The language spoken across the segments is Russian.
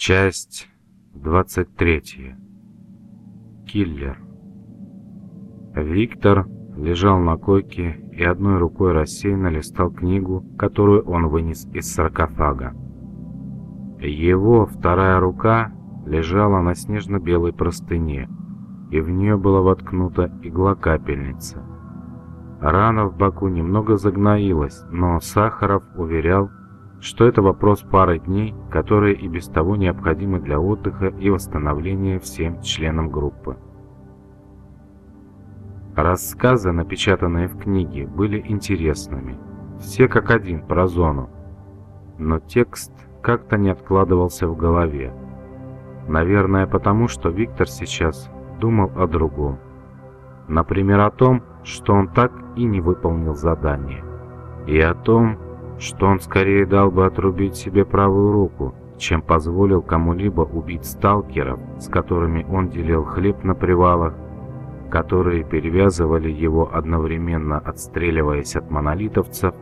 Часть 23. Киллер. Виктор лежал на койке и одной рукой рассеянно листал книгу, которую он вынес из саркофага. Его вторая рука лежала на снежно-белой простыне, и в нее была воткнута игла-капельница. Рана в боку немного загноилась, но Сахаров уверял, что это вопрос пары дней, которые и без того необходимы для отдыха и восстановления всем членам группы. Рассказы, напечатанные в книге, были интересными, все как один про зону, но текст как-то не откладывался в голове. Наверное, потому что Виктор сейчас думал о другом. Например, о том, что он так и не выполнил задание, и о том, что он скорее дал бы отрубить себе правую руку, чем позволил кому-либо убить сталкеров, с которыми он делил хлеб на привалах, которые перевязывали его одновременно отстреливаясь от монолитовцев,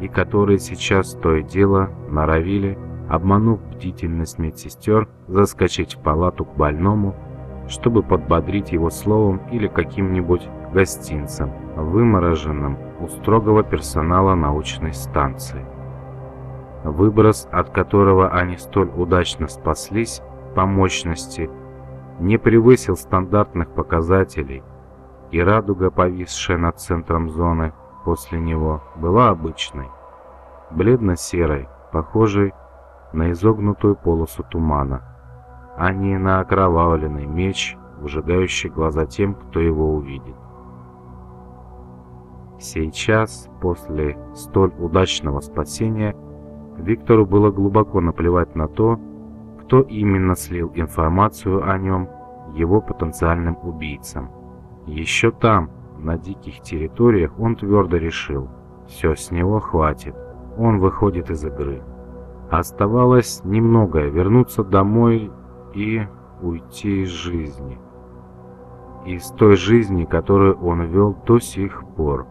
и которые сейчас то и дело норовили, обманув бдительность медсестер, заскочить в палату к больному, чтобы подбодрить его словом или каким-нибудь гостинцем, вымороженным у строгого персонала научной станции. Выброс, от которого они столь удачно спаслись по мощности, не превысил стандартных показателей, и радуга, повисшая над центром зоны после него, была обычной, бледно-серой, похожей на изогнутую полосу тумана, а не на окровавленный меч, выжигающий глаза тем, кто его увидит. Сейчас, после столь удачного спасения, Виктору было глубоко наплевать на то, кто именно слил информацию о нем его потенциальным убийцам. Еще там, на диких территориях, он твердо решил, все с него хватит, он выходит из игры. Оставалось немногое, вернуться домой и уйти из жизни. Из той жизни, которую он вел до сих пор.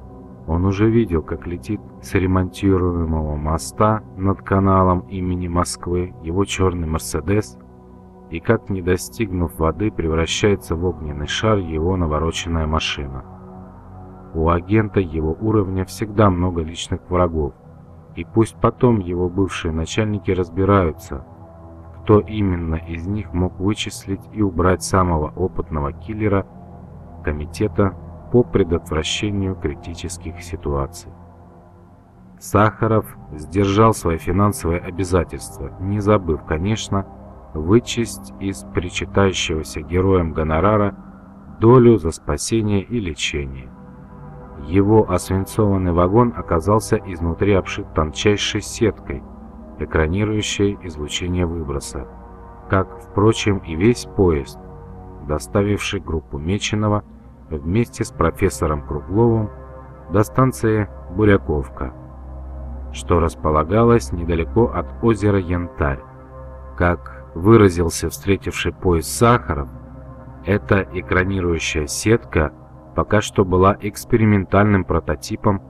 Он уже видел, как летит с ремонтируемого моста над каналом имени Москвы его черный «Мерседес», и как, не достигнув воды, превращается в огненный шар его навороченная машина. У агента его уровня всегда много личных врагов, и пусть потом его бывшие начальники разбираются, кто именно из них мог вычислить и убрать самого опытного киллера комитета по предотвращению критических ситуаций. Сахаров сдержал свои финансовые обязательства, не забыв, конечно, вычесть из причитающегося героям гонорара долю за спасение и лечение. Его освинцованный вагон оказался изнутри обшит тончайшей сеткой, экранирующей излучение выброса, как, впрочем, и весь поезд, доставивший группу Меченого вместе с профессором Кругловым до станции Буряковка, что располагалось недалеко от озера Янтарь. Как выразился встретивший поезд Сахаров, эта экранирующая сетка пока что была экспериментальным прототипом,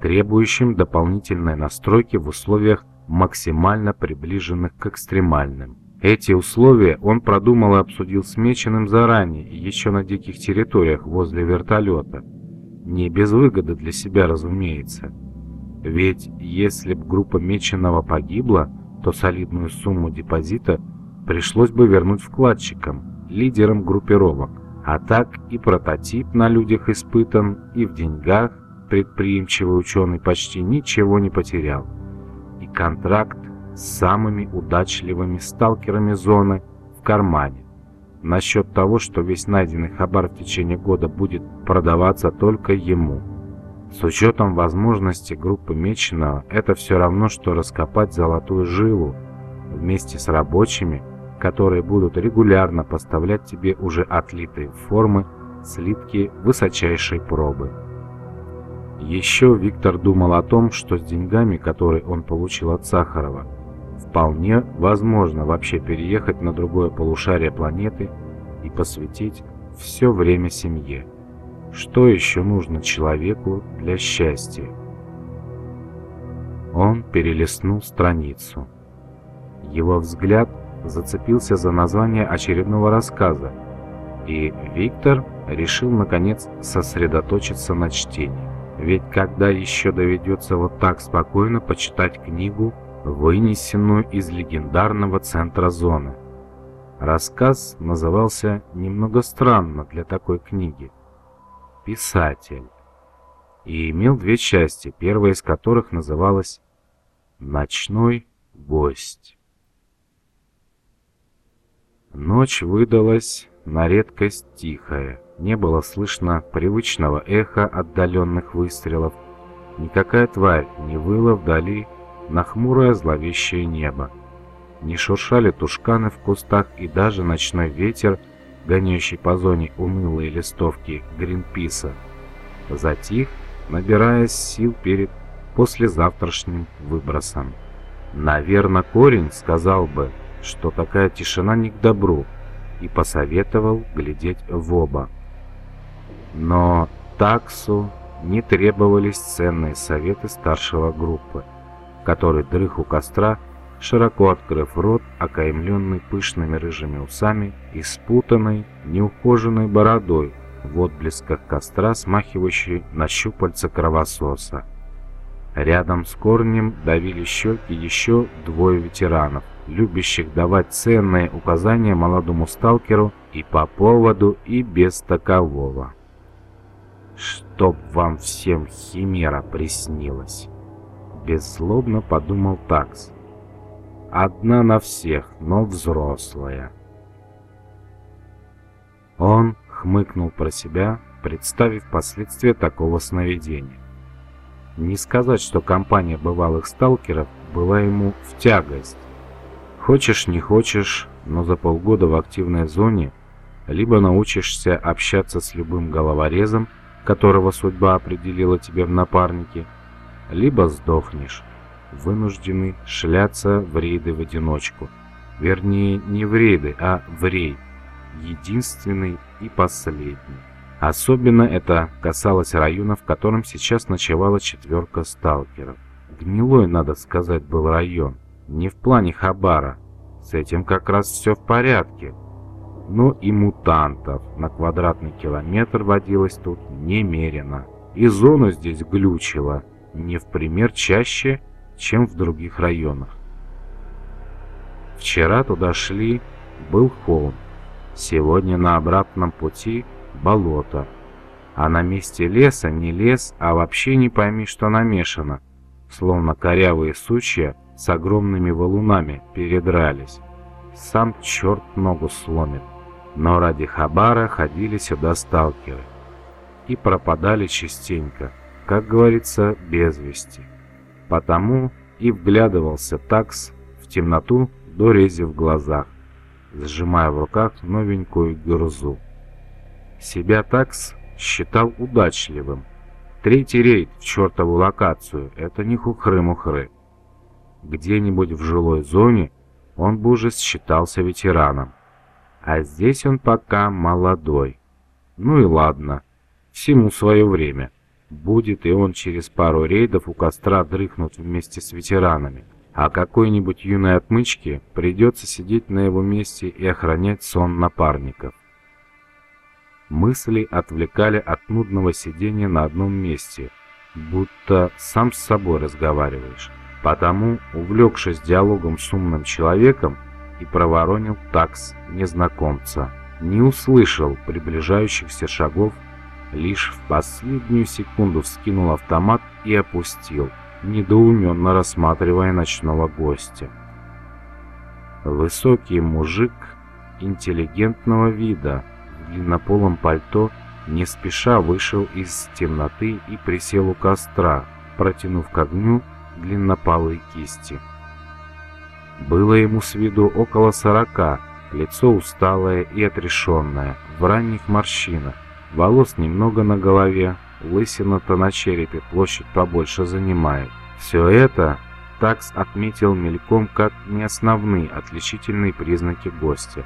требующим дополнительной настройки в условиях максимально приближенных к экстремальным. Эти условия он продумал и обсудил с Меченым заранее, еще на диких территориях возле вертолета. Не без выгоды для себя, разумеется. Ведь если б группа Меченого погибла, то солидную сумму депозита пришлось бы вернуть вкладчикам, лидерам группировок. А так и прототип на людях испытан, и в деньгах предприимчивый ученый почти ничего не потерял. И контракт самыми удачливыми сталкерами зоны в кармане. Насчет того, что весь найденный хабар в течение года будет продаваться только ему. С учетом возможности группы Меченого, это все равно, что раскопать золотую жилу вместе с рабочими, которые будут регулярно поставлять тебе уже отлитые формы слитки высочайшей пробы. Еще Виктор думал о том, что с деньгами, которые он получил от Сахарова, Вполне возможно вообще переехать на другое полушарие планеты и посвятить все время семье. Что еще нужно человеку для счастья? Он перелистнул страницу. Его взгляд зацепился за название очередного рассказа, и Виктор решил наконец сосредоточиться на чтении. Ведь когда еще доведется вот так спокойно почитать книгу, вынесенную из легендарного центра зоны? Рассказ назывался немного странно для такой книги. «Писатель» и имел две части, первая из которых называлась «Ночной гость». Ночь выдалась на редкость тихая. Не было слышно привычного эха отдаленных выстрелов. Никакая тварь не выла вдали на хмурое зловещее небо. Не шуршали тушканы в кустах и даже ночной ветер, гоняющий по зоне унылые листовки Гринписа, затих, набираясь сил перед послезавтрашним выбросом. Наверное, корень сказал бы, что такая тишина не к добру, и посоветовал глядеть в оба. Но таксу не требовались ценные советы старшего группы, который дрых у костра, широко открыв рот, окаймленный пышными рыжими усами и спутанной, неухоженной бородой, в отблесках костра, смахивающей на щупальца кровососа. Рядом с корнем давили щеки еще двое ветеранов, любящих давать ценные указания молодому сталкеру и по поводу, и без такового. «Чтоб вам всем химера приснилась!» Беззлобно подумал Такс. «Одна на всех, но взрослая». Он хмыкнул про себя, представив последствия такого сновидения. Не сказать, что компания бывалых сталкеров была ему в тягость. Хочешь, не хочешь, но за полгода в активной зоне либо научишься общаться с любым головорезом, которого судьба определила тебе в напарнике, либо сдохнешь, вынужденный шляться в рейды в одиночку. Вернее, не в рейды, а в рейд, единственный и последний. Особенно это касалось района, в котором сейчас ночевала четверка сталкеров. Гнилой, надо сказать, был район. Не в плане Хабара. С этим как раз все в порядке. Но и мутантов на квадратный километр водилось тут немерено. И зона здесь глючила не в пример чаще, чем в других районах. Вчера туда шли, был холм. Сегодня на обратном пути болото. А на месте леса не лес, а вообще не пойми, что намешано. Словно корявые сучья с огромными валунами передрались. Сам черт ногу сломит. Но ради хабара ходили сюда сталкеры. И пропадали частенько, как говорится, без вести. Потому и вглядывался такс в темноту до рези в глазах, сжимая в руках новенькую гюрзу. Себя такс считал удачливым. Третий рейд в чертову локацию — это не хухры-мухры. Где-нибудь в жилой зоне он бы уже считался ветераном. А здесь он пока молодой. Ну и ладно, всему свое время. Будет и он через пару рейдов у костра дрыхнуть вместе с ветеранами. А какой-нибудь юной отмычке придется сидеть на его месте и охранять сон напарников. Мысли отвлекали от нудного сидения на одном месте, будто сам с собой разговариваешь. Потому, увлекшись диалогом с умным человеком, и проворонил такс незнакомца. Не услышал приближающихся шагов, лишь в последнюю секунду вскинул автомат и опустил, недоуменно рассматривая ночного гостя. Высокий мужик интеллигентного вида, длиннополом пальто не спеша вышел из темноты и присел у костра, протянув к огню длиннопалые кисти. Было ему с виду около сорока, лицо усталое и отрешенное, в ранних морщинах, волос немного на голове, лысина-то на черепе площадь побольше занимает. Все это Такс отметил мельком как не основные отличительные признаки гостя.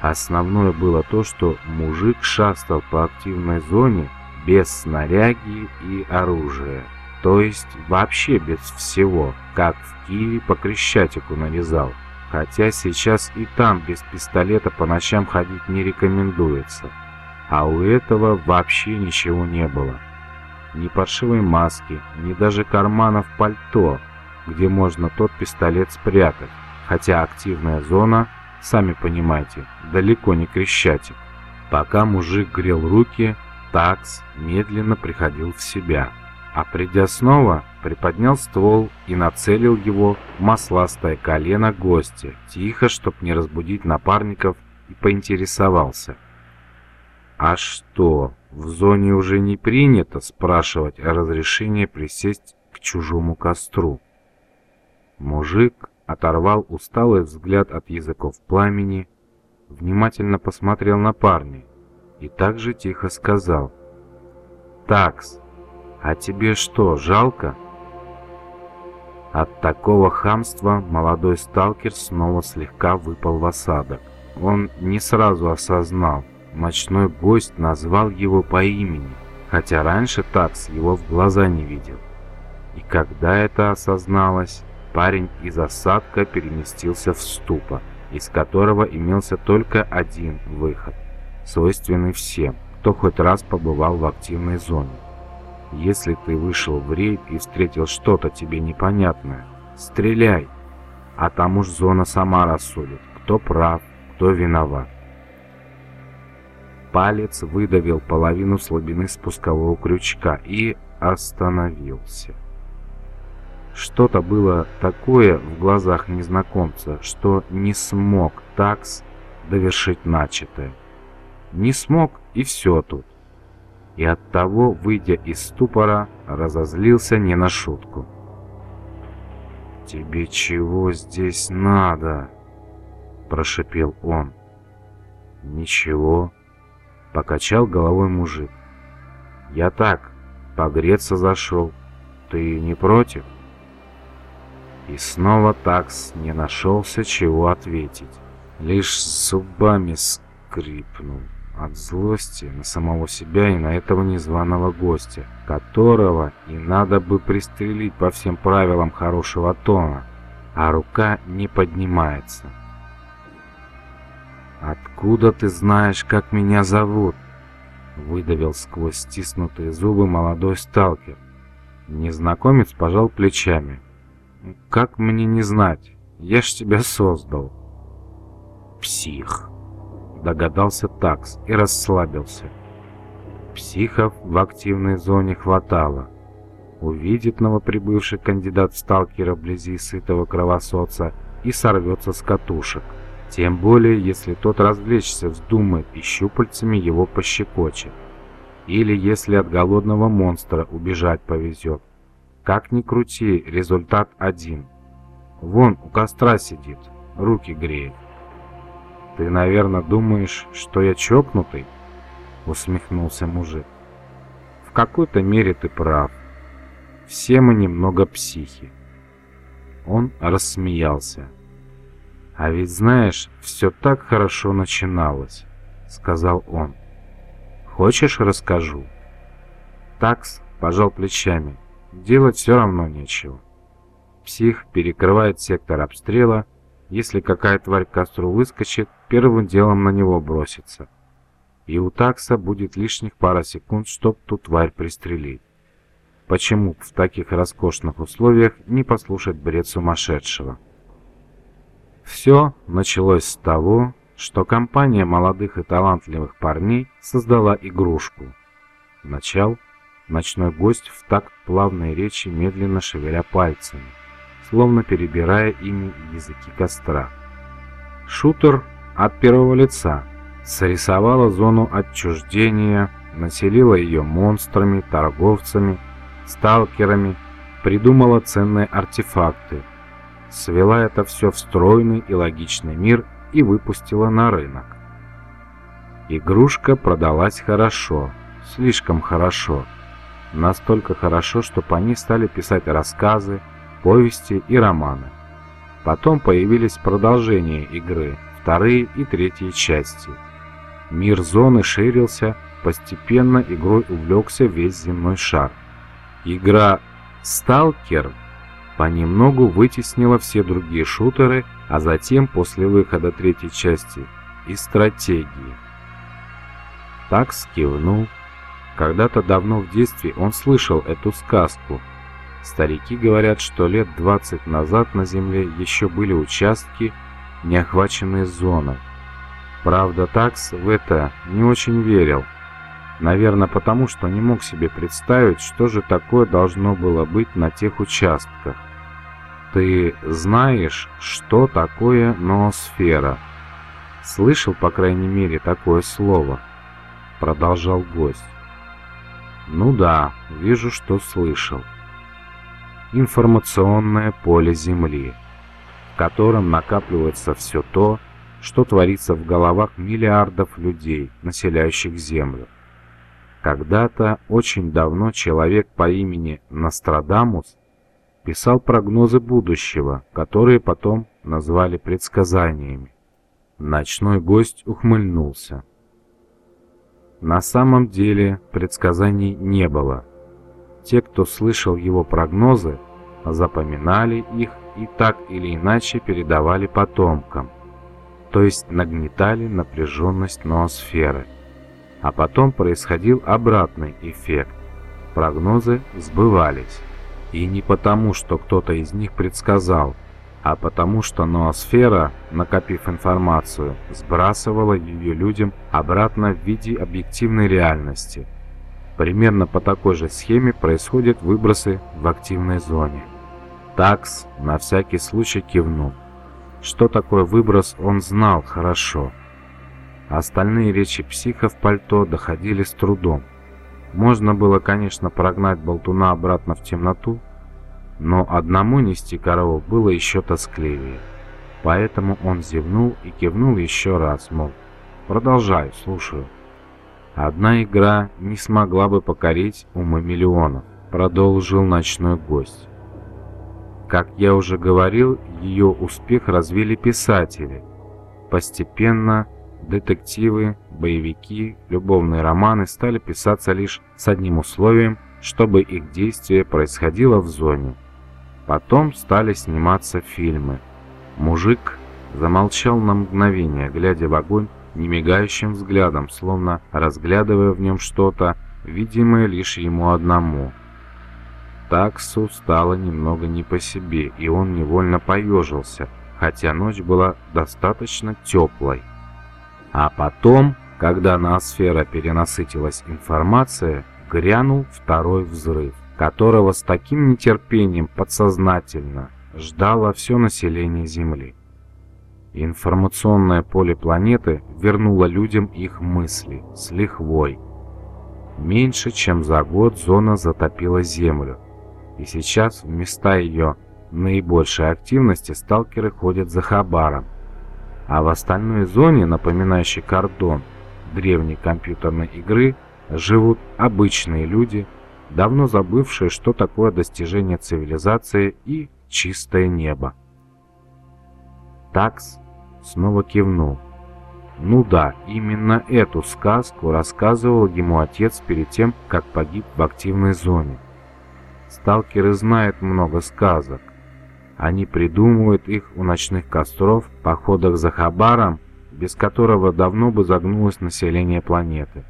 Основное было то, что мужик шастал по активной зоне без снаряги и оружия. То есть вообще без всего, как в Киеве по Крещатику нарезал. Хотя сейчас и там без пистолета по ночам ходить не рекомендуется. А у этого вообще ничего не было. Ни паршивой маски, ни даже карманов пальто, где можно тот пистолет спрятать. Хотя активная зона, сами понимаете, далеко не Крещатик. Пока мужик грел руки, Такс медленно приходил в себя. А придя снова, приподнял ствол и нацелил его в масластое колено гостя, тихо, чтоб не разбудить напарников, и поинтересовался. «А что, в зоне уже не принято спрашивать о разрешении присесть к чужому костру?» Мужик оторвал усталый взгляд от языков пламени, внимательно посмотрел на парня и также тихо сказал «Такс, а тебе что, жалко?» От такого хамства молодой сталкер снова слегка выпал в осадок. Он не сразу осознал, ночной гость назвал его по имени, хотя раньше Такс его в глаза не видел. И когда это осозналось, парень из осадка переместился в ступор, из которого имелся только один выход, свойственный всем, кто хоть раз побывал в активной зоне. Если ты вышел в рейд и встретил что-то тебе непонятное, стреляй, а там уж зона сама рассудит, кто прав, кто виноват. Палец выдавил половину слабины спускового крючка и остановился. Что-то было такое в глазах незнакомца, что не смог такс довершить начатое. Не смог и все тут и оттого, выйдя из ступора, разозлился не на шутку. «Тебе чего здесь надо?» – прошипел он. «Ничего», – покачал головой мужик. «Я так, погреться зашел. Ты не против?» И снова такс не нашелся, чего ответить. Лишь зубами скрипнул от злости на самого себя и на этого незваного гостя, которого и надо бы пристрелить по всем правилам хорошего тона, а рука не поднимается. «Откуда ты знаешь, как меня зовут?» выдавил сквозь стиснутые зубы молодой сталкер. Незнакомец пожал плечами. «Как мне не знать? Я ж тебя создал». «Псих!» догадался Такс и расслабился. Психов в активной зоне хватало. Увидит новоприбывший кандидат сталкера вблизи сытого кровосоца и сорвется с катушек. Тем более, если тот развлечься вздумает и щупальцами его пощекочет. Или если от голодного монстра убежать повезет. Как ни крути, результат один. Вон у костра сидит, руки греет. «Ты, наверное, думаешь, что я чокнутый?» — усмехнулся мужик. «В какой-то мере ты прав. Все мы немного психи». Он рассмеялся. «А ведь знаешь, все так хорошо начиналось», — сказал он. «Хочешь, расскажу?» Такс пожал плечами. Делать все равно нечего. Псих перекрывает сектор обстрела, если какая тварь к костру выскочит, первым делом на него бросится. И у такса будет лишних пара секунд, чтоб ту тварь пристрелить. Почему в таких роскошных условиях не послушать бред сумасшедшего? Все началось с того, что компания молодых и талантливых парней создала игрушку. Начал ночной гость в такт плавной речи медленно шевеля пальцами словно перебирая ими языки костра. Шутер от первого лица срисовала зону отчуждения, населила ее монстрами, торговцами, сталкерами, придумала ценные артефакты, свела это все в стройный и логичный мир и выпустила на рынок. Игрушка продалась хорошо, слишком хорошо, настолько хорошо, что по ней стали писать рассказы, повести и романы. Потом появились продолжения игры, вторые и третьи части. Мир зоны ширился, постепенно игрой увлекся весь земной шар. Игра «Сталкер» понемногу вытеснила все другие шутеры, а затем, после выхода третьей части, и стратегии. Такс кивнул. Когда-то давно в детстве он слышал эту сказку. Старики говорят, что лет 20 назад на Земле еще были участки, не охваченные зоной. Правда, Такс в это не очень верил. Наверное, потому что не мог себе представить, что же такое должно было быть на тех участках. Ты знаешь, что такое ноосфера? Слышал, по крайней мере, такое слово? Продолжал гость. Ну да, вижу, что слышал. Информационное поле Земли, в котором накапливается все то, что творится в головах миллиардов людей, населяющих Землю. Когда-то, очень давно, человек по имени Нострадамус писал прогнозы будущего, которые потом назвали предсказаниями. Ночной гость ухмыльнулся. На самом деле предсказаний не было. Те, кто слышал его прогнозы, запоминали их и так или иначе передавали потомкам, то есть нагнетали напряженность ноосферы. А потом происходил обратный эффект. Прогнозы сбывались. И не потому, что кто-то из них предсказал, а потому что ноосфера, накопив информацию, сбрасывала ее людям обратно в виде объективной реальности. Примерно по такой же схеме происходят выбросы в активной зоне. Такс на всякий случай кивнул. Что такое выброс, он знал хорошо. Остальные речи психа в пальто доходили с трудом. Можно было, конечно, прогнать болтуна обратно в темноту, но одному нести корову было еще тоскливее. Поэтому он зевнул и кивнул еще раз, мол, продолжай, слушаю. Одна игра не смогла бы покорить умы миллионов, продолжил ночной гость. Как я уже говорил, ее успех развили писатели. Постепенно детективы, боевики, любовные романы стали писаться лишь с одним условием, чтобы их действие происходило в зоне. Потом стали сниматься фильмы. Мужик замолчал на мгновение, глядя в огонь немигающим взглядом, словно разглядывая в нем что-то, видимое лишь ему одному. Таксу стало немного не по себе, и он невольно поежился, хотя ночь была достаточно теплой. А потом, когда ноосфера перенасытилась информация, грянул второй взрыв которого с таким нетерпением подсознательно ждало все население Земли. Информационное поле планеты вернуло людям их мысли с лихвой. Меньше чем за год зона затопила Землю, и сейчас в места ее наибольшей активности сталкеры ходят за Хабаром, а в остальной зоне, напоминающей кордон древней компьютерной игры, живут обычные люди – давно забывшие, что такое достижение цивилизации и чистое небо. Такс снова кивнул. Ну да, именно эту сказку рассказывал ему отец перед тем, как погиб в активной зоне. Сталкеры знают много сказок. Они придумывают их у ночных костров, походах за Хабаром, без которого давно бы загнулось население планеты.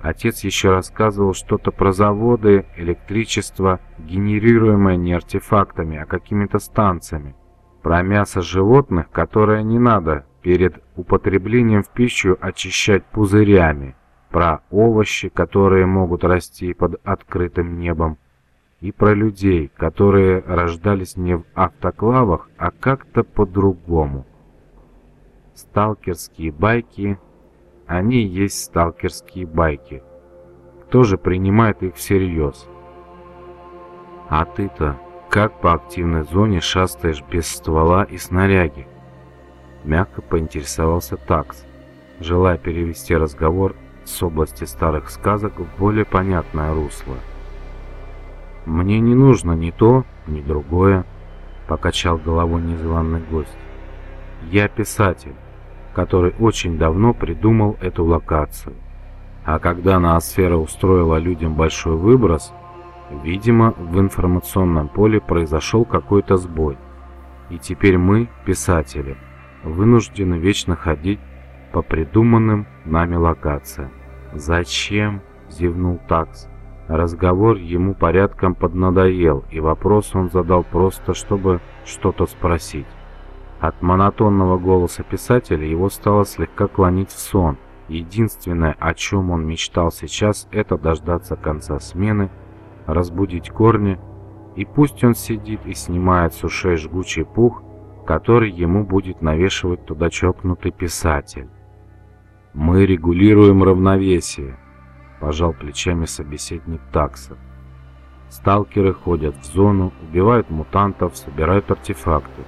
Отец еще рассказывал что-то про заводы, электричество, генерируемое не артефактами, а какими-то станциями. Про мясо животных, которое не надо перед употреблением в пищу очищать пузырями. Про овощи, которые могут расти под открытым небом. И про людей, которые рождались не в автоклавах, а как-то по-другому. Сталкерские байки они есть сталкерские байки. Кто же принимает их всерьез? А ты-то как по активной зоне шастаешь без ствола и снаряги? Мягко поинтересовался Такс, желая перевести разговор с области старых сказок в более понятное русло. «Мне не нужно ни то, ни другое», — покачал головой незваный гость. «Я писатель который очень давно придумал эту локацию. А когда ноосфера устроила людям большой выброс, Видимо, в информационном поле произошел какой-то сбой. И теперь мы, писатели, вынуждены вечно ходить по придуманным нами локациям. «Зачем?» – зевнул Такс. Разговор ему порядком поднадоел, и вопрос он задал просто, чтобы что-то спросить. От монотонного голоса писателя его стало слегка клонить в сон. Единственное, о чем он мечтал сейчас, это дождаться конца смены – разбудить корни, и пусть он сидит и снимает с ушей жгучий пух, который ему будет навешивать туда чокнутый писатель. «Мы регулируем равновесие», – пожал плечами собеседник такса. Сталкеры ходят в зону, убивают мутантов, собирают артефакты.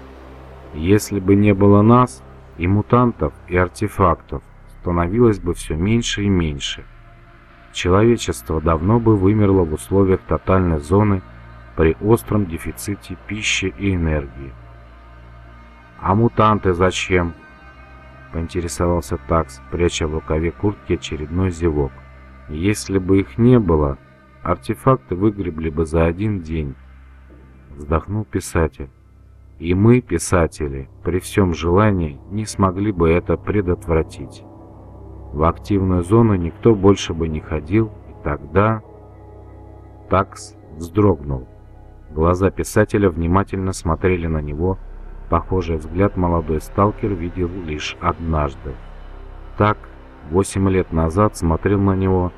Если бы не было нас, и мутантов, и артефактов, становилось бы все меньше и меньше – человечество давно бы вымерло в условиях тотальной зоны при остром дефиците пищи и энергии. «А мутанты зачем?» — поинтересовался Такс, пряча в рукаве куртки очередной зевок. «Если бы их не было, артефакты выгребли бы за один день», — вздохнул писатель. «И мы, писатели, при всем желании не смогли бы это предотвратить». В активную зону никто больше бы не ходил, и тогда... Такс вздрогнул. Глаза писателя внимательно смотрели на него. Похожий взгляд молодой сталкер видел лишь однажды. Так, восемь лет назад смотрел на него,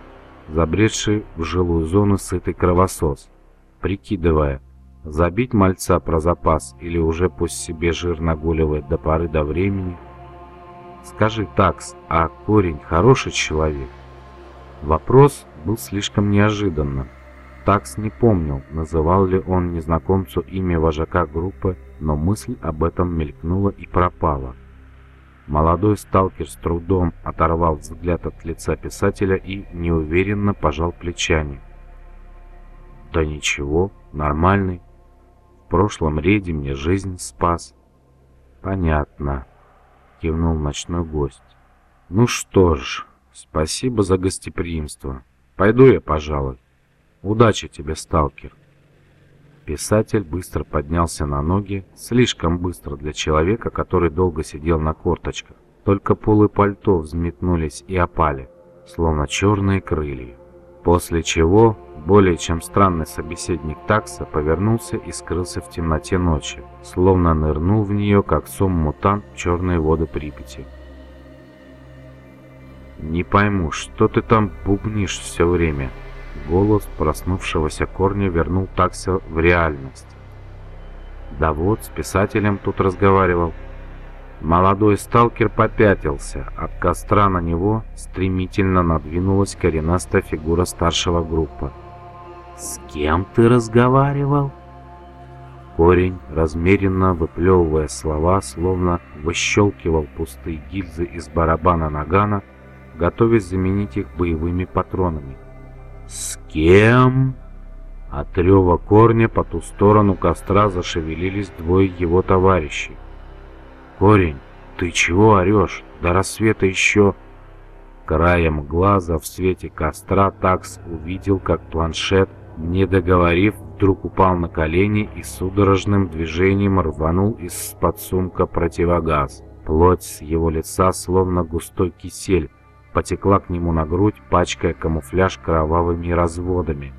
забредший в жилую зону сытый кровосос, прикидывая, забить мальца про запас или уже пусть себе жир нагуливает до поры до времени – Скажи, Такс, а корень хороший человек? Вопрос был слишком неожиданным. Такс не помнил, называл ли он незнакомцу имя вожака группы, но мысль об этом мелькнула и пропала. Молодой сталкер с трудом оторвал взгляд от лица писателя и неуверенно пожал плечами. «Да ничего, нормальный. В прошлом рейде мне жизнь спас». «Понятно», кивнул ночной гость. «Ну что ж, спасибо за гостеприимство. Пойду я, пожалуй. Удачи тебе, сталкер». Писатель быстро поднялся на ноги, слишком быстро для человека, который долго сидел на корточках. Только полы пальто взметнулись и опали, словно черные крылья. После чего более чем странный собеседник такса повернулся и скрылся в темноте ночи, словно нырнул в нее, как сом-мутант в черные воды Припяти. «Не пойму, что ты там бубнишь все время?» Голос проснувшегося корня вернул такса в реальность. «Да вот, с писателем тут разговаривал». Молодой сталкер попятился. От костра на него стремительно надвинулась коренастая фигура старшего группы. «С кем ты разговаривал?» Корень, размеренно выплевывая слова, словно выщелкивал пустые гильзы из барабана нагана, готовясь заменить их боевыми патронами. «С кем?» От рева корня по ту сторону костра зашевелились двое его товарищей. «Корень, ты чего орешь? До рассвета еще...» Краем глаза в свете костра Такс увидел, как планшет, не договорив, вдруг упал на колени и судорожным движением рванул из-под сумка противогаз. Плоть с его лица, словно густой кисель, потекла к нему на грудь, пачкая камуфляж кровавыми разводами.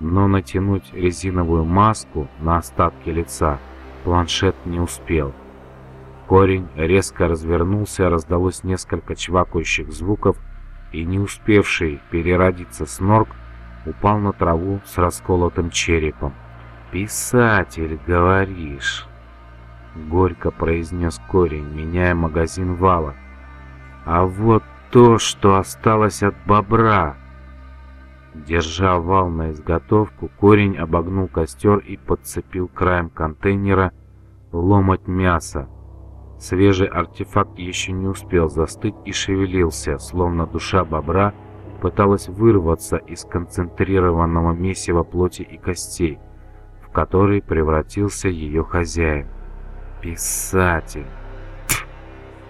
Но натянуть резиновую маску на остатки лица планшет не успел. Корень резко развернулся, раздалось несколько чвакающих звуков, и не успевший переродиться снорк упал на траву с расколотым черепом. «Писатель, говоришь?» Горько произнес корень, меняя магазин вала. «А вот то, что осталось от бобра!» Держа вал на изготовку, корень обогнул костер и подцепил краем контейнера ломоть мяса, Свежий артефакт еще не успел застыть и шевелился, словно душа бобра пыталась вырваться из концентрированного месива плоти и костей, в который превратился ее хозяин. «Писатель!»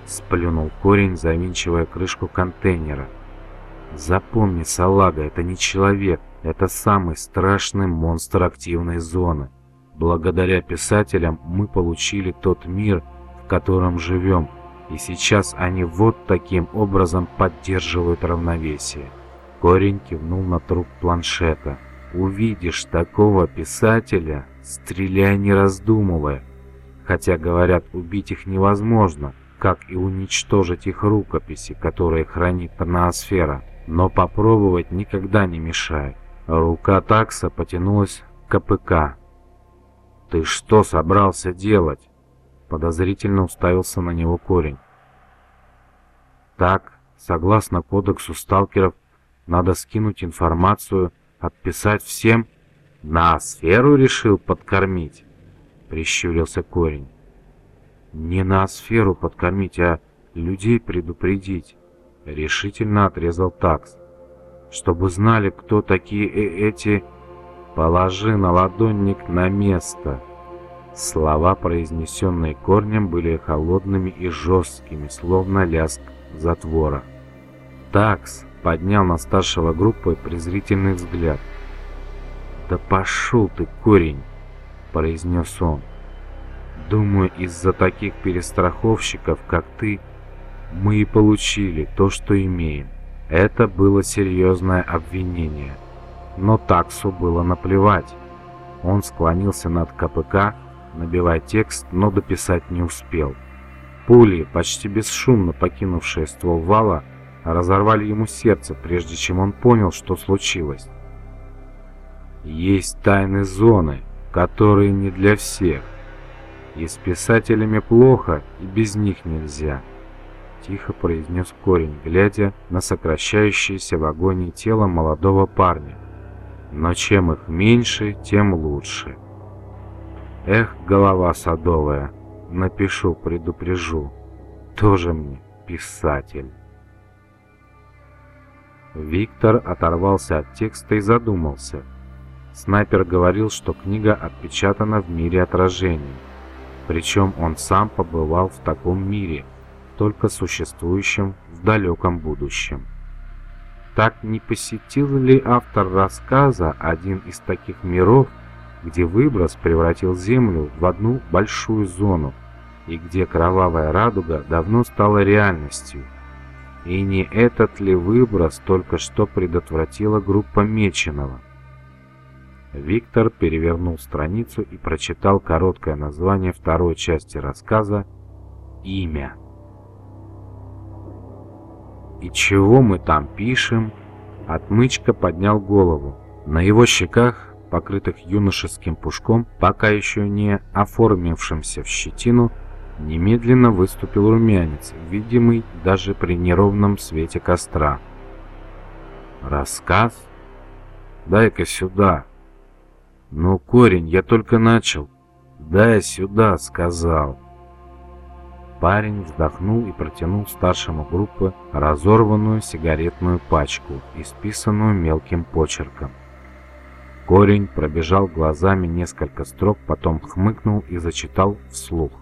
Сплюнул корень, завинчивая крышку контейнера. Запомни, салага, это не человек, это самый страшный монстр активной зоны. Благодаря писателям мы получили тот мир, в котором живем, и сейчас они вот таким образом поддерживают равновесие. Корень кивнул на труп планшета. Увидишь такого писателя, стреляй не раздумывая. Хотя, говорят, убить их невозможно, как и уничтожить их рукописи, которые хранит ноосфера. Но попробовать никогда не мешает. Рука такса потянулась к КПК. «Ты что собрался делать?» Подозрительно уставился на него корень. «Так, согласно кодексу сталкеров, надо скинуть информацию, отписать всем. На сферу решил подкормить?» Прищурился корень. «Не на сферу подкормить, а людей предупредить», — решительно отрезал такс. «Чтобы знали, кто такие э эти...» «Положи на ладонник на место». Слова, произнесенные корнем, были холодными и жесткими, словно лязг затвора. Такс поднял на старшего группы презрительный взгляд. «Да пошел ты, корень!» — произнес он. «Думаю, из-за таких перестраховщиков, как ты, мы и получили то, что имеем. Это было серьезное обвинение. Но таксу было наплевать. Он склонился над КПК, набивая текст, но дописать не успел. Пули, почти бесшумно покинувшие ствол вала, разорвали ему сердце, прежде чем он понял, что случилось. Есть тайны зоны, которые не для всех. И с писателями плохо, и без них нельзя. Тихо произнес корень, глядя на сокращающееся в агонии тело молодого парня. Но чем их меньше, тем лучше. Эх, голова садовая, напишу, предупрежу. Тоже мне писатель. Виктор оторвался от текста и задумался. Снайпер говорил, что книга отпечатана в мире отражений. Причем он сам побывал в таком мире, только существующем в далеком будущем. Так не посетил ли автор рассказа один из таких миров, где выброс превратил Землю в одну большую зону, и где кровавая радуга давно стала реальностью. И не этот ли выброс только что предотвратила группа Меченого? Виктор перевернул страницу и прочитал короткое название второй части рассказа «Имя». «И чего мы там пишем?» Отмычка поднял голову. На его щеках покрытых юношеским пушком, пока еще не оформившимся в щетину, немедленно выступил румянец, видимый даже при неровном свете костра. «Рассказ? Дай-ка сюда!» «Ну, корень, я только начал. Дай сюда!» — сказал. Парень вздохнул и протянул старшему группы разорванную сигаретную пачку, исписанную мелким почерком. Корень пробежал глазами несколько строк, потом хмыкнул и зачитал вслух.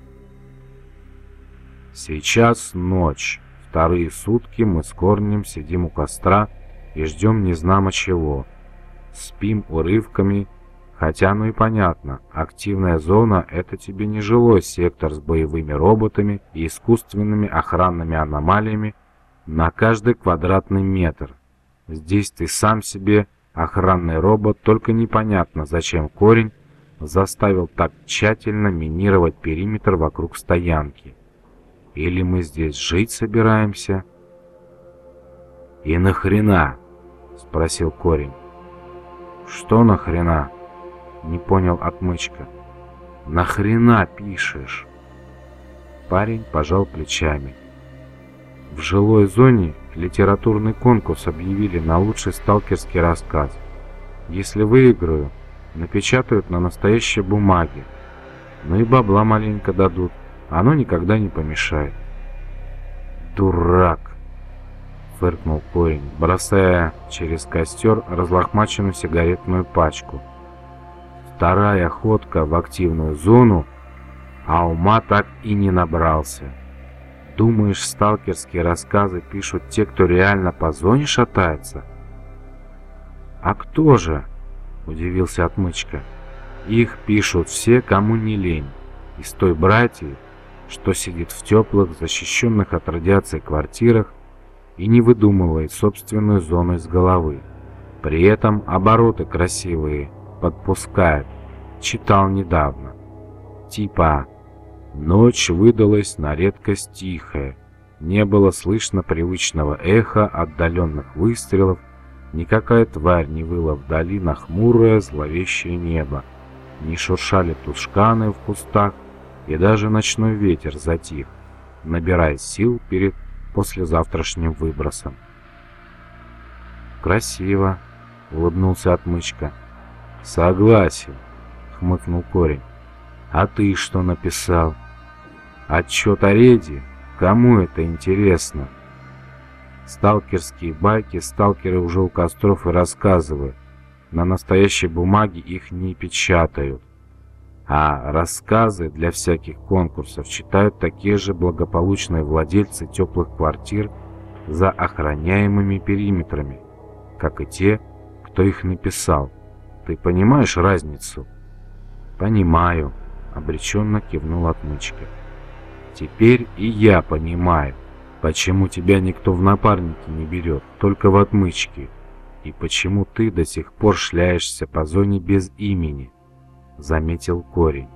Сейчас ночь. Вторые сутки мы с Корнем сидим у костра и ждем незнамо чего. Спим урывками, хотя ну и понятно, активная зона — это тебе не жилой сектор с боевыми роботами и искусственными охранными аномалиями на каждый квадратный метр. Здесь ты сам себе Охранный робот, только непонятно, зачем корень заставил так тщательно минировать периметр вокруг стоянки. Или мы здесь жить собираемся? И нахрена? Спросил корень. Что нахрена? Не понял отмычка. Нахрена пишешь? Парень пожал плечами. В жилой зоне литературный конкурс объявили на лучший сталкерский рассказ. Если выиграю, напечатают на настоящей бумаге. Ну и бабла маленько дадут, оно никогда не помешает. «Дурак!» — фыркнул корень, бросая через костер разлохмаченную сигаретную пачку. Вторая ходка в активную зону, а ума так и не набрался. Думаешь, сталкерские рассказы пишут те, кто реально по зоне шатается? А кто же? Удивился Отмычка. Их пишут все, кому не лень. Из той братьи, что сидит в теплых, защищенных от радиации квартирах и не выдумывает собственную зону из головы. При этом обороты красивые подпускает. Читал недавно. Типа Ночь выдалась на редкость тихая. Не было слышно привычного эха отдаленных выстрелов, никакая тварь не выла вдали на хмурое зловещее небо. Не шуршали тушканы в кустах, и даже ночной ветер затих, набирая сил перед послезавтрашним выбросом. «Красиво», — улыбнулся отмычка. «Согласен», — хмыкнул корень. «А ты что написал?» Отчет о рейде? Кому это интересно? Сталкерские байки сталкеры уже у костров и рассказывают. На настоящей бумаге их не печатают. А рассказы для всяких конкурсов читают такие же благополучные владельцы теплых квартир за охраняемыми периметрами, как и те, кто их написал. Ты понимаешь разницу? Понимаю, обреченно кивнул отмычка. Теперь и я понимаю, почему тебя никто в напарники не берет, только в отмычки, и почему ты до сих пор шляешься по зоне без имени, заметил корень.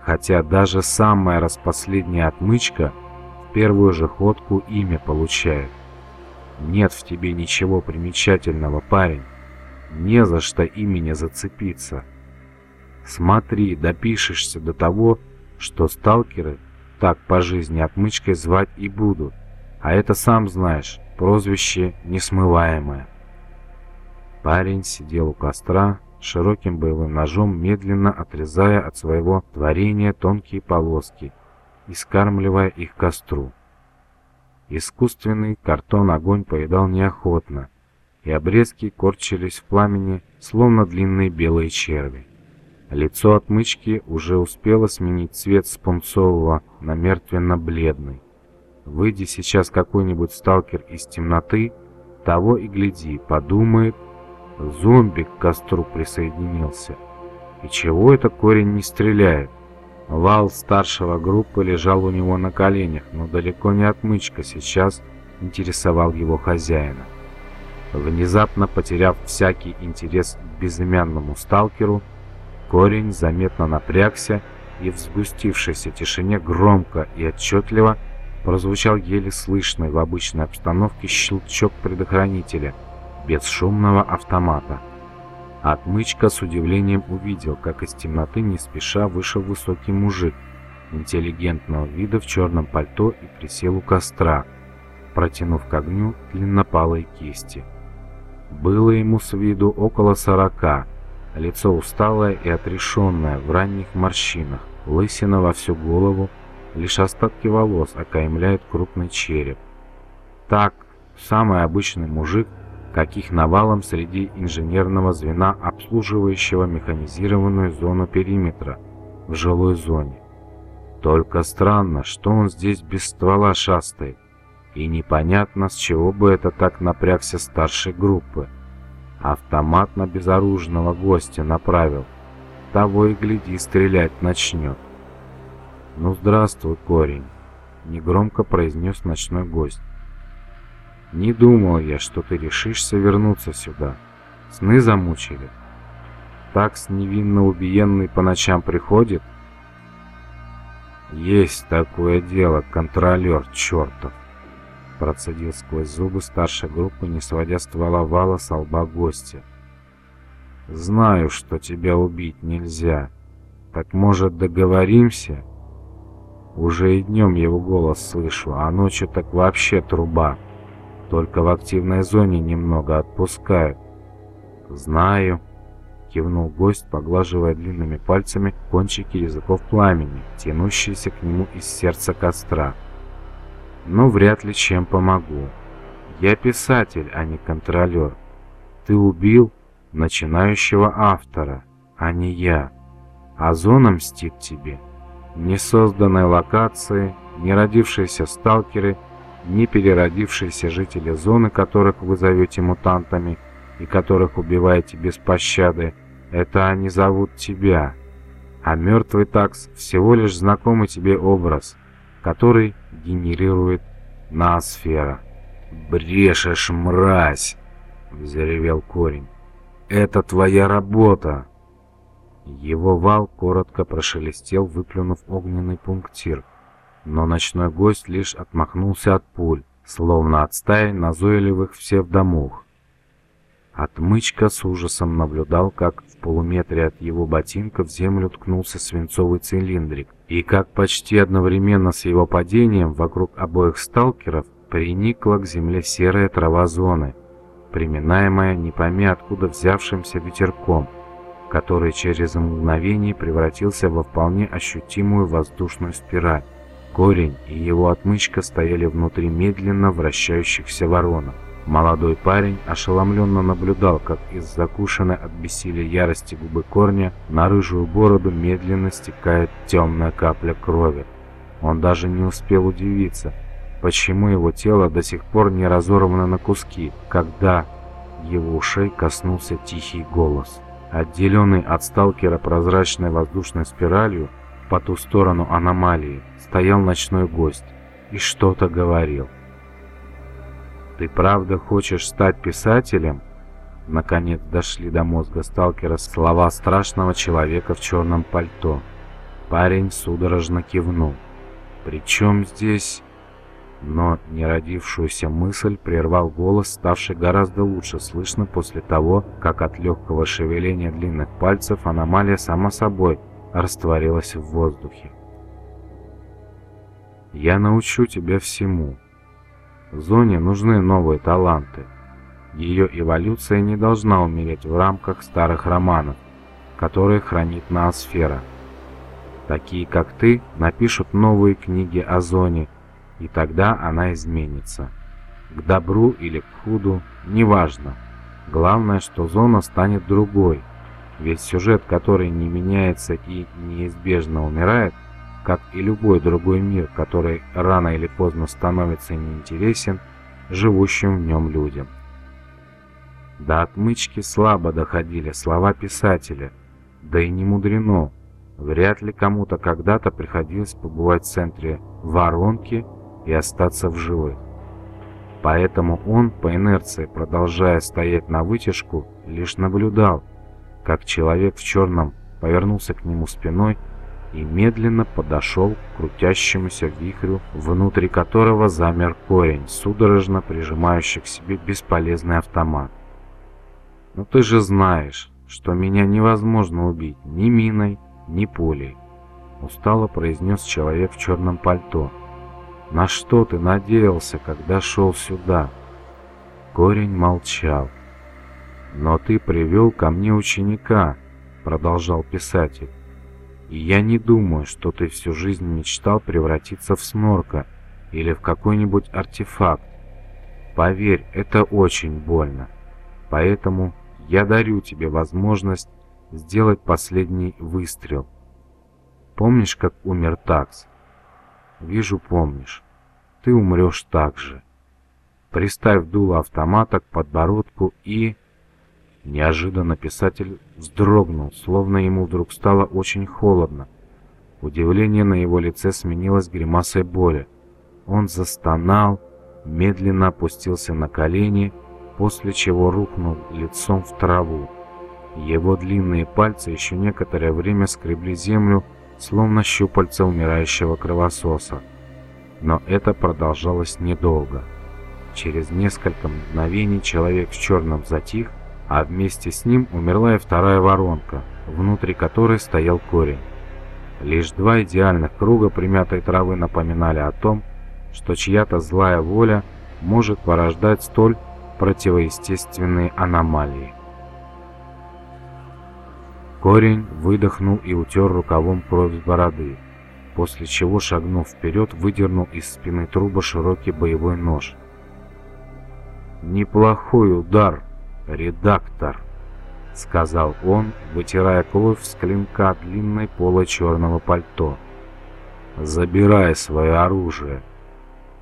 Хотя даже самая распоследняя отмычка в первую же ходку имя получает. Нет в тебе ничего примечательного, парень. Не за что имени зацепиться. Смотри, допишешься до того, что сталкеры так по жизни отмычкой звать и будут. А это, сам знаешь, прозвище несмываемое. Парень сидел у костра, широким боевым ножом медленно отрезая от своего творения тонкие полоски и скармливая их костру. Искусственный картон огонь поедал неохотно, и обрезки корчились в пламени, словно длинные белые черви. Лицо отмычки уже успело сменить цвет с пунцового на мертвенно-бледный. Выйди сейчас какой-нибудь сталкер из темноты, того и гляди, подумает, зомби к костру присоединился. И чего это корень не стреляет? Вал старшего группы лежал у него на коленях, но далеко не отмычка сейчас интересовал его хозяина. Внезапно потеряв всякий интерес к безымянному сталкеру, Корень заметно напрягся, и в сгустившейся тишине громко и отчетливо прозвучал еле слышный в обычной обстановке щелчок предохранителя бесшумного автомата. Отмычка с удивлением увидел, как из темноты не спеша вышел высокий мужик интеллигентного вида в черном пальто и присел у костра, протянув к огню длиннопалые кисти. Было ему с виду около сорока, Лицо усталое и отрешенное в ранних морщинах, лысина во всю голову, лишь остатки волос окаймляют крупный череп. Так, самый обычный мужик, каких навалом среди инженерного звена, обслуживающего механизированную зону периметра в жилой зоне. Только странно, что он здесь без ствола шастает, и непонятно, с чего бы это так напрягся старшей группы. Автомат на безоружного гостя направил. Того и гляди, стрелять начнет. «Ну, здравствуй, корень», — негромко произнес ночной гость. «Не думал я, что ты решишься вернуться сюда. Сны замучили. Так с невинно убиенный по ночам приходит?» «Есть такое дело, контролер чертов!» Процедил сквозь зубы старшей группы, не сводя ствола вала с лба гостя. «Знаю, что тебя убить нельзя. Так, может, договоримся?» Уже и днем его голос слышу, а ночью так вообще труба. Только в активной зоне немного отпускают. «Знаю», — кивнул гость, поглаживая длинными пальцами кончики языков пламени, тянущиеся к нему из сердца костра но вряд ли чем помогу. Я писатель, а не контролер. Ты убил начинающего автора, а не я. А зона мстит тебе. Несозданные локации, неродившиеся сталкеры, не переродившиеся жители зоны, которых вы зовете мутантами и которых убиваете без пощады, это они зовут тебя. А мертвый такс всего лишь знакомый тебе образ, который генерирует ноосфера. «Брешешь, мразь!» — взревел корень. «Это твоя работа!» Его вал коротко прошелестел, выплюнув огненный пунктир, но ночной гость лишь отмахнулся от пуль, словно от стаи назойливых псевдомух. Отмычка с ужасом наблюдал, как в полуметре от его ботинка в землю ткнулся свинцовый цилиндрик, и как почти одновременно с его падением вокруг обоих сталкеров приникла к земле серая трава зоны, приминаемая не пойми откуда взявшимся ветерком, который через мгновение превратился во вполне ощутимую воздушную спираль. Корень и его отмычка стояли внутри медленно вращающихся воронок. Молодой парень ошеломленно наблюдал, как из закушенной от бессилия ярости губы корня на рыжую бороду медленно стекает темная капля крови. Он даже не успел удивиться, почему его тело до сих пор не разорвано на куски, когда его ушей коснулся тихий голос. Отделенный от сталкера прозрачной воздушной спиралью, по ту сторону аномалии, стоял ночной гость и что-то говорил. «Ты правда хочешь стать писателем?» Наконец дошли до мозга сталкера слова страшного человека в черном пальто. Парень судорожно кивнул. «При чем здесь...» Но неродившуюся мысль прервал голос, ставший гораздо лучше слышно после того, как от легкого шевеления длинных пальцев аномалия сама собой растворилась в воздухе. «Я научу тебя всему. Зоне нужны новые таланты. Ее эволюция не должна умереть в рамках старых романов, которые хранит ноосфера. Такие, как ты, напишут новые книги о Зоне и тогда она изменится. К добру или к худу, неважно. Главное, что зона станет другой, ведь сюжет, который не меняется и неизбежно умирает, как и любой другой мир, который рано или поздно становится неинтересен живущим в нем людям. До отмычки слабо доходили слова писателя, да и не мудрено. Вряд ли кому-то когда-то приходилось побывать в центре воронки и остаться в живых. Поэтому он, по инерции, продолжая стоять на вытяжку, лишь наблюдал, как человек в черном повернулся к нему спиной и медленно подошел к крутящемуся вихрю, внутри которого замер корень, судорожно прижимающий к себе бесполезный автомат. «Но «Ну ты же знаешь, что меня невозможно убить ни миной, ни пулей», устало произнес человек в черном пальто, на что ты надеялся, когда шел сюда?» Корень молчал. «Но ты привел ко мне ученика», — продолжал писатель. «И я не думаю, что ты всю жизнь мечтал превратиться в снорка или в какой-нибудь артефакт. Поверь, это очень больно. Поэтому я дарю тебе возможность сделать последний выстрел. Помнишь, как умер Такс? Вижу, помнишь. Ты умрешь так же. Приставь дуло автомата к подбородку и... Неожиданно писатель вздрогнул, словно ему вдруг стало очень холодно. Удивление на его лице сменилось гримасой боли. Он застонал, медленно опустился на колени, после чего рухнул лицом в траву. Его длинные пальцы еще некоторое время скребли землю, словно щупальца умирающего кровососа. Но это продолжалось недолго. Через несколько мгновений человек в черном затих, а вместе с ним умерла и вторая воронка, внутри которой стоял корень. Лишь два идеальных круга примятой травы напоминали о том, что чья-то злая воля может порождать столь противоестественные аномалии. Корень выдохнул и утер рукавом кровь с бороды, после чего, шагнув вперед, выдернул из спины труба широкий боевой нож. «Неплохой удар, редактор», — сказал он, вытирая кровь с клинка длинной полой черного пальто. забирай свое оружие.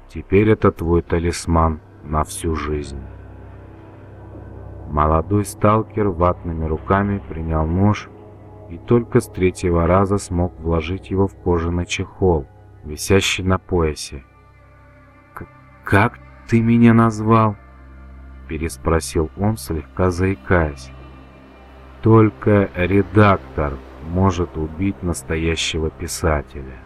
Теперь это твой талисман на всю жизнь. Молодой сталкер ватными руками принял нож и только с третьего раза смог вложить его в кожаный чехол, висящий на поясе. «Как ты меня назвал?» — переспросил он, слегка заикаясь. «Только редактор может убить настоящего писателя»,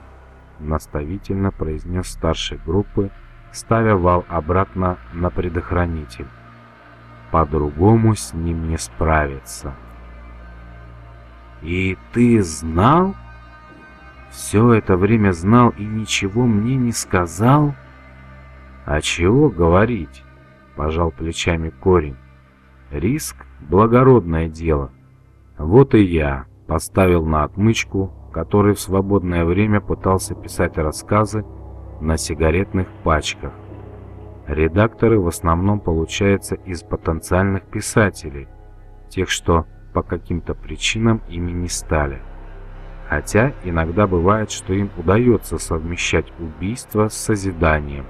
— наставительно произнес старший группы, ставя вал обратно на предохранитель. «По-другому с ним не справиться». «И ты знал?» «Все это время знал и ничего мне не сказал?» «А чего говорить?» — пожал плечами корень. «Риск — благородное дело. Вот и я поставил на отмычку, который в свободное время пытался писать рассказы на сигаретных пачках. Редакторы в основном получаются из потенциальных писателей, тех, что по каким-то причинам ими не стали. Хотя иногда бывает, что им удается совмещать убийство с созиданием.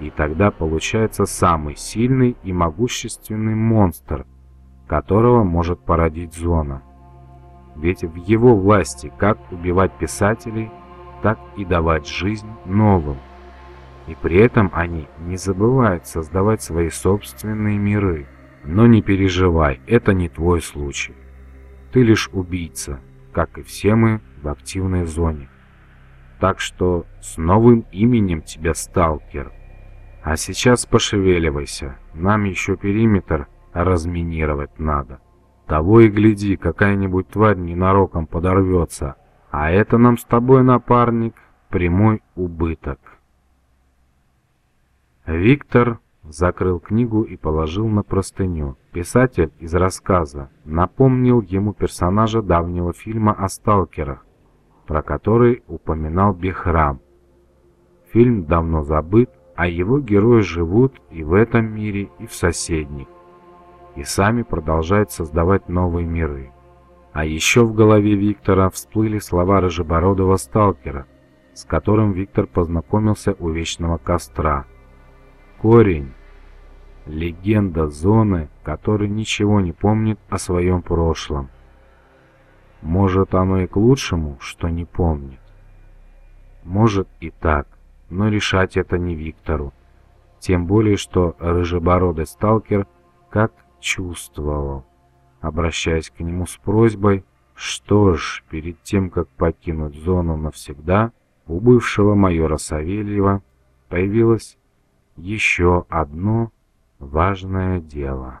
И тогда получается самый сильный и могущественный монстр, которого может породить зона. Ведь в его власти как убивать писателей, так и давать жизнь новым. И при этом они не забывают создавать свои собственные миры. Но не переживай, это не твой случай. Ты лишь убийца, как и все мы в активной зоне. Так что с новым именем тебя сталкер. А сейчас пошевеливайся, нам еще периметр разминировать надо. Того и гляди, какая-нибудь тварь ненароком подорвется, а это нам с тобой, напарник, прямой убыток. Виктор закрыл книгу и положил на простыню. Писатель из рассказа напомнил ему персонажа давнего фильма о сталкерах, про который упоминал Бехрам. Фильм давно забыт, а его герои живут и в этом мире, и в соседних, и сами продолжают создавать новые миры. А еще в голове Виктора всплыли слова рыжебородого сталкера, с которым Виктор познакомился у Вечного Костра – Корень. Легенда зоны, который ничего не помнит о своем прошлом. Может, оно и к лучшему, что не помнит. Может и так, но решать это не Виктору. Тем более, что рыжебородый сталкер как чувствовал, обращаясь к нему с просьбой, что ж, перед тем, как покинуть зону навсегда, у бывшего майора Савельева появилась еще одно важное дело.